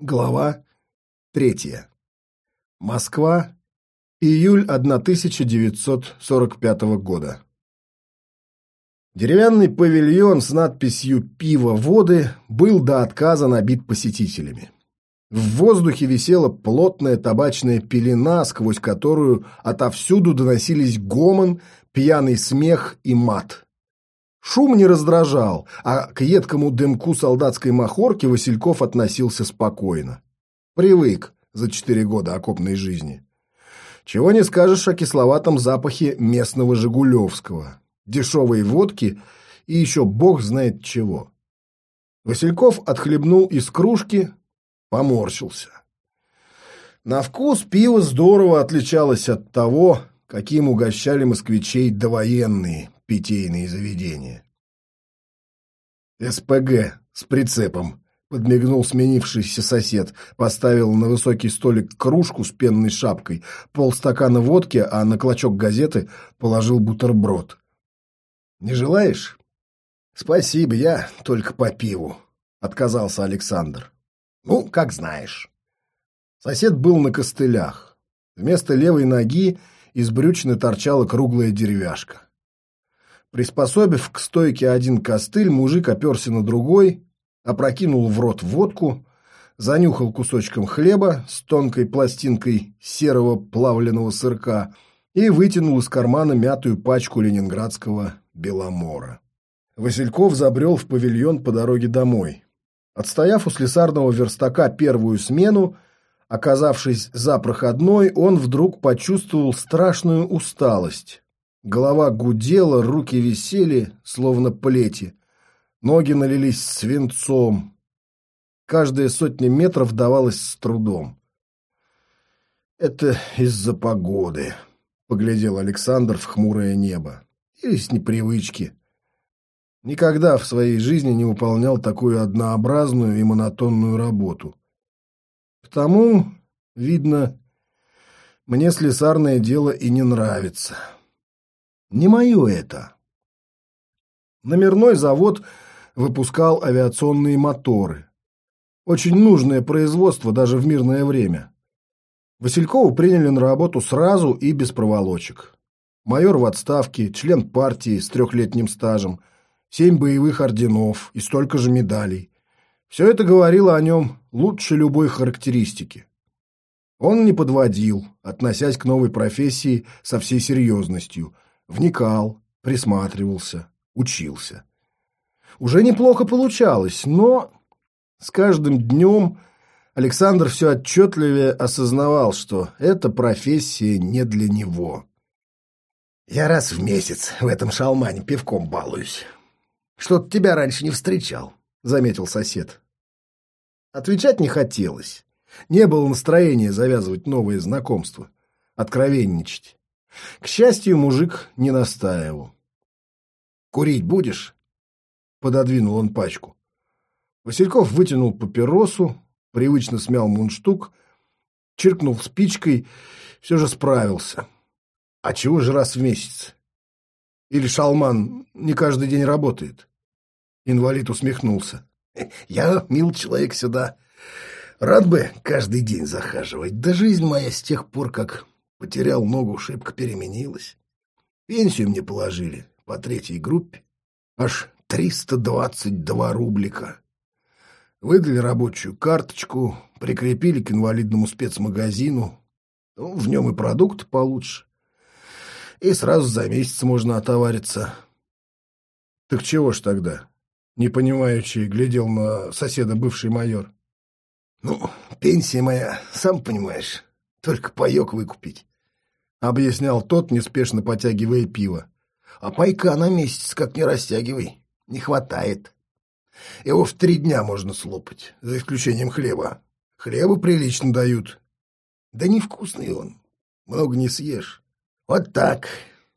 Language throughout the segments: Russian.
Глава третья. Москва. Июль 1945 года. Деревянный павильон с надписью «Пиво воды» был до отказа набит посетителями. В воздухе висела плотная табачная пелена, сквозь которую отовсюду доносились гомон, пьяный смех и мат. Шум не раздражал, а к едкому дымку солдатской махорки Васильков относился спокойно. Привык за четыре года окопной жизни. Чего не скажешь о кисловатом запахе местного Жигулевского, дешевой водки и еще бог знает чего. Васильков отхлебнул из кружки, поморщился. На вкус пиво здорово отличалось от того, каким угощали москвичей довоенные, питейные заведения. «СПГ с прицепом», — подмигнул сменившийся сосед, поставил на высокий столик кружку с пенной шапкой, полстакана водки, а на клочок газеты положил бутерброд. «Не желаешь?» «Спасибо, я только по пиву», — отказался Александр. «Ну, как знаешь». Сосед был на костылях. Вместо левой ноги из брючины торчала круглая деревяшка. Приспособив к стойке один костыль, мужик оперся на другой, опрокинул в рот водку, занюхал кусочком хлеба с тонкой пластинкой серого плавленного сырка и вытянул из кармана мятую пачку ленинградского беломора. Васильков забрел в павильон по дороге домой. Отстояв у слесарного верстака первую смену, оказавшись за проходной, он вдруг почувствовал страшную усталость. Голова гудела, руки висели, словно плети. Ноги налились свинцом. Каждая сотня метров давалась с трудом. «Это из-за погоды», — поглядел Александр в хмурое небо. «Или с непривычки». Никогда в своей жизни не выполнял такую однообразную и монотонную работу. Потому, видно, мне слесарное дело и не нравится. Не мое это. Номерной завод выпускал авиационные моторы. Очень нужное производство даже в мирное время. Василькову приняли на работу сразу и без проволочек. Майор в отставке, член партии с трехлетним стажем, семь боевых орденов и столько же медалей. Все это говорило о нем лучше любой характеристики. Он не подводил, относясь к новой профессии со всей серьезностью – вникал, присматривался, учился. Уже неплохо получалось, но с каждым днем Александр все отчетливее осознавал, что эта профессия не для него. «Я раз в месяц в этом шалмане пивком балуюсь. Что-то тебя раньше не встречал», — заметил сосед. Отвечать не хотелось. Не было настроения завязывать новые знакомства, откровенничать. К счастью, мужик не настаивал. «Курить будешь?» Пододвинул он пачку. Васильков вытянул папиросу, привычно смял мундштук, чиркнул спичкой, все же справился. А чего же раз в месяц? Или шалман не каждый день работает? Инвалид усмехнулся. Я, мил человек, сюда. Рад бы каждый день захаживать. Да жизнь моя с тех пор, как Потерял ногу, шибко переменилась. Пенсию мне положили по третьей группе. Аж 322 рублика. Выдали рабочую карточку, прикрепили к инвалидному спецмагазину. Ну, в нем и продукт получше. И сразу за месяц можно отовариться. Так чего ж тогда? Непонимающий глядел на соседа бывший майор. Ну, пенсия моя, сам понимаешь. Только паек выкупить. Объяснял тот, неспешно потягивая пиво. А пайка на месяц как не растягивай. Не хватает. Его в три дня можно слопать, за исключением хлеба. Хлеба прилично дают. Да невкусный он. Много не съешь. Вот так,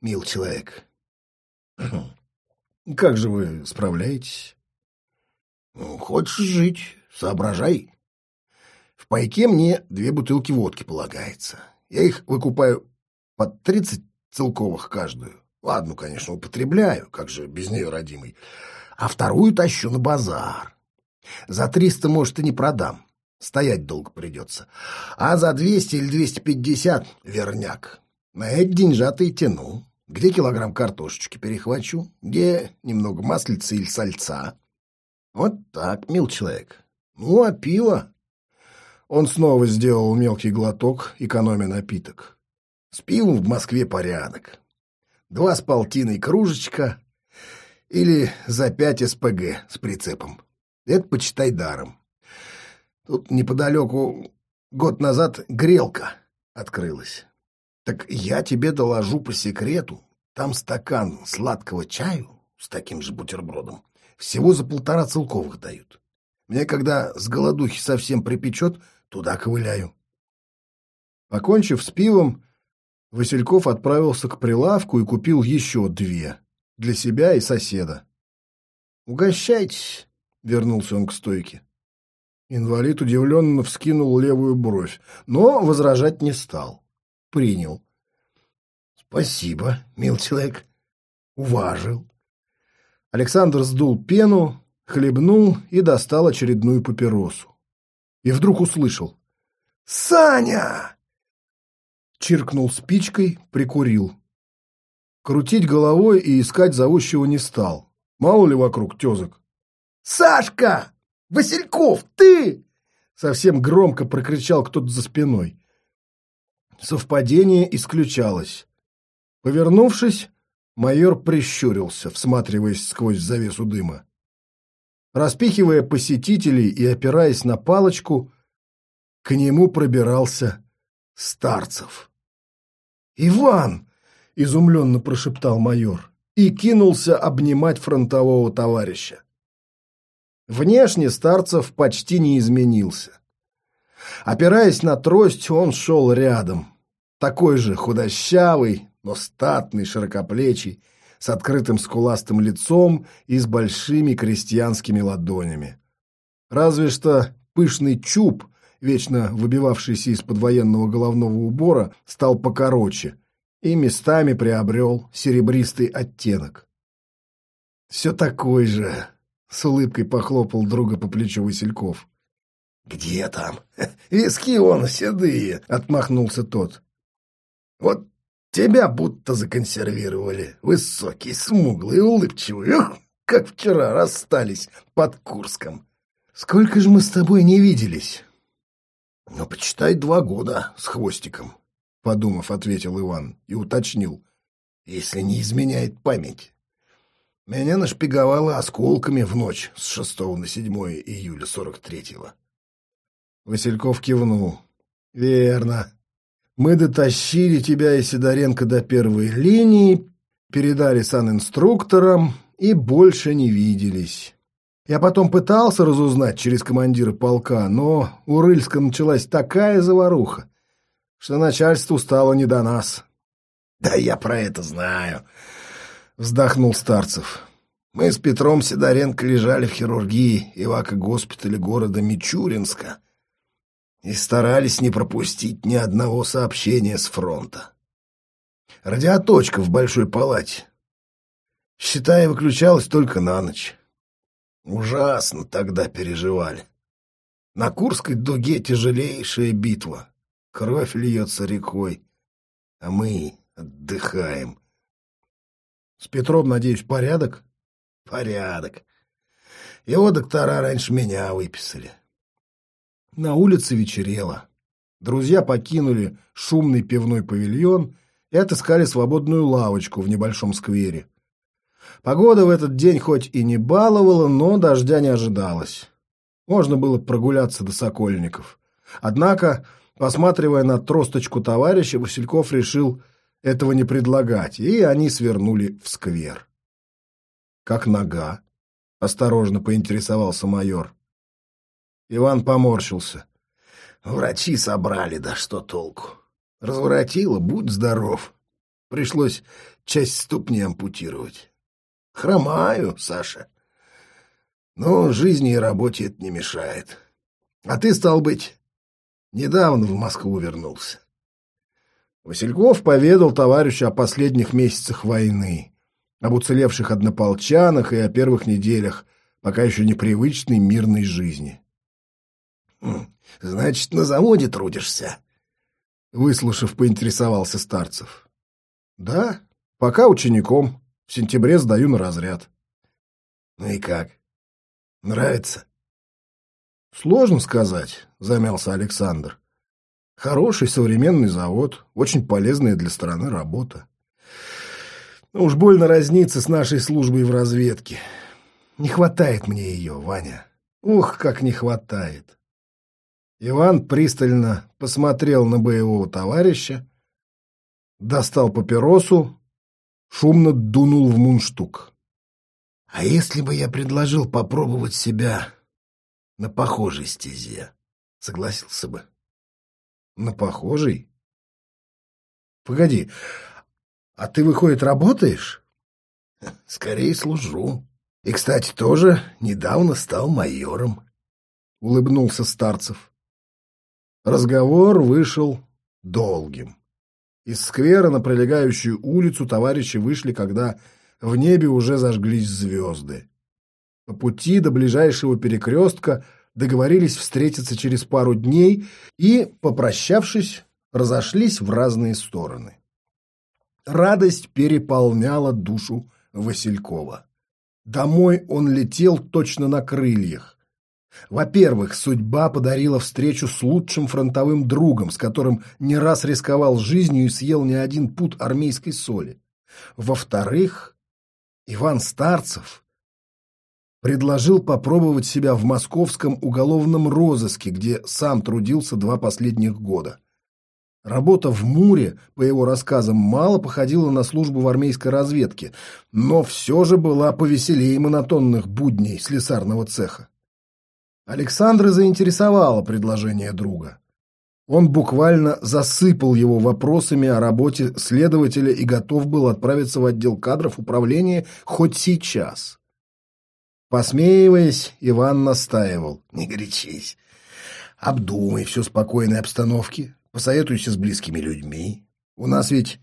мил человек. Как же вы справляетесь? Ну, хочешь жить, соображай. В пайке мне две бутылки водки полагается. Я их выкупаю под тридцать целковых каждую. Ладно, конечно, употребляю, как же без нее, родимый. А вторую тащу на базар. За триста, может, и не продам. Стоять долго придется. А за двести или двести пятьдесят — верняк. На эти деньжата и тяну. Где килограмм картошечки перехвачу, где немного маслица или сальца. Вот так, мил человек. Ну, а пиво? Он снова сделал мелкий глоток, экономя напиток. С пивом в Москве порядок. Два с полтиной кружечка или за пять СПГ с прицепом. Это почитай даром. Тут неподалеку год назад грелка открылась. Так я тебе доложу по секрету. Там стакан сладкого чаю с таким же бутербродом всего за полтора целковых дают. Мне, когда с голодухи совсем припечет, туда ковыляю. Покончив с пивом, Васильков отправился к прилавку и купил еще две для себя и соседа. «Угощайтесь», — вернулся он к стойке. Инвалид удивленно вскинул левую бровь, но возражать не стал принял. Спасибо, мил человек. Уважил. Александр сдул пену, хлебнул и достал очередную папиросу. И вдруг услышал. «Саня!» Чиркнул спичкой, прикурил. Крутить головой и искать зовущего не стал. Мало ли вокруг тезок. «Сашка! Васильков, ты!» Совсем громко прокричал кто-то за спиной. Совпадение исключалось. Повернувшись, майор прищурился, всматриваясь сквозь завесу дыма. Распихивая посетителей и опираясь на палочку, к нему пробирался Старцев. «Иван!» — изумленно прошептал майор и кинулся обнимать фронтового товарища. Внешне Старцев почти не изменился. Опираясь на трость, он шел рядом. Такой же худощавый, но статный, широкоплечий, с открытым скуластым лицом и с большими крестьянскими ладонями. Разве что пышный чуб, вечно выбивавшийся из-под военного головного убора, стал покороче и местами приобрел серебристый оттенок. «Все такой же», — с улыбкой похлопал друга по плечу Васильков. «Где там? Виски он седые!» — отмахнулся тот. «Вот тебя будто законсервировали. Высокий, смуглый, улыбчивый. Ох, как вчера расстались под Курском. Сколько же мы с тобой не виделись?» «Ну, почитай два года с хвостиком», — подумав, ответил Иван и уточнил. «Если не изменяет память». Меня нашпиговало осколками в ночь с 6 на 7 июля 43-го. Васильков кивнул. «Верно. Мы дотащили тебя и Сидоренко до первой линии, передали санинструкторам и больше не виделись. Я потом пытался разузнать через командира полка, но у Рыльска началась такая заваруха, что начальству стало не до нас». «Да я про это знаю», — вздохнул Старцев. «Мы с Петром Сидоренко лежали в хирургии Ивако-госпитале города Мичуринска» и старались не пропустить ни одного сообщения с фронта. Радиоточка в большой палате. Считай, выключалась только на ночь. Ужасно тогда переживали. На Курской дуге тяжелейшая битва. Кровь льется рекой, а мы отдыхаем. С Петром, надеюсь, порядок? Порядок. Его доктора раньше меня выписали. На улице вечерело. Друзья покинули шумный пивной павильон и отыскали свободную лавочку в небольшом сквере. Погода в этот день хоть и не баловала, но дождя не ожидалось. Можно было прогуляться до Сокольников. Однако, посматривая на тросточку товарища, Васильков решил этого не предлагать, и они свернули в сквер. «Как нога?» — осторожно поинтересовался майор. Иван поморщился. Врачи собрали, да что толку? Разворотило, будь здоров. Пришлось часть ступни ампутировать. Хромаю, Саша. Но жизни и работе это не мешает. А ты, стал быть, недавно в Москву вернулся. Васильков поведал товарищу о последних месяцах войны, об уцелевших однополчанах и о первых неделях, пока еще непривычной мирной жизни. Значит, на заводе трудишься?» Выслушав, поинтересовался Старцев. «Да, пока учеником. В сентябре сдаю на разряд». «Ну и как? Нравится?» «Сложно сказать», — замялся Александр. «Хороший современный завод, очень полезная для страны работа. Но уж больно разнится с нашей службой в разведке. Не хватает мне ее, Ваня. Ух, как не хватает!» Иван пристально посмотрел на боевого товарища, достал папиросу, шумно дунул в мундштук. «А если бы я предложил попробовать себя на похожей стезе. Согласился бы. На похожей? Погоди, а ты, выходит, работаешь? Скорее служу. И, кстати, тоже недавно стал майором. Улыбнулся Старцев. Разговор вышел долгим. Из сквера на прилегающую улицу товарищи вышли, когда в небе уже зажглись звезды. По пути до ближайшего перекрестка договорились встретиться через пару дней и, попрощавшись, разошлись в разные стороны. Радость переполняла душу Василькова. Домой он летел точно на крыльях. Во-первых, судьба подарила встречу с лучшим фронтовым другом, с которым не раз рисковал жизнью и съел не один пуд армейской соли. Во-вторых, Иван Старцев предложил попробовать себя в московском уголовном розыске, где сам трудился два последних года. Работа в Муре, по его рассказам, мало походила на службу в армейской разведке, но все же была повеселее монотонных будней слесарного цеха. Александра заинтересовало предложение друга. Он буквально засыпал его вопросами о работе следователя и готов был отправиться в отдел кадров управления хоть сейчас. Посмеиваясь, Иван настаивал. «Не горячись. Обдумай все спокойной обстановке. Посоветуйся с близкими людьми. У нас ведь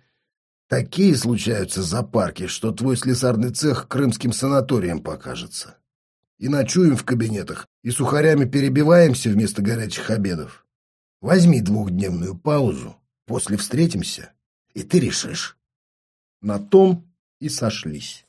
такие случаются запарки, что твой слесарный цех крымским санаторием покажется. И ночуем в кабинетах, и сухарями перебиваемся вместо горячих обедов. Возьми двухдневную паузу, после встретимся, и ты решишь». На том и сошлись.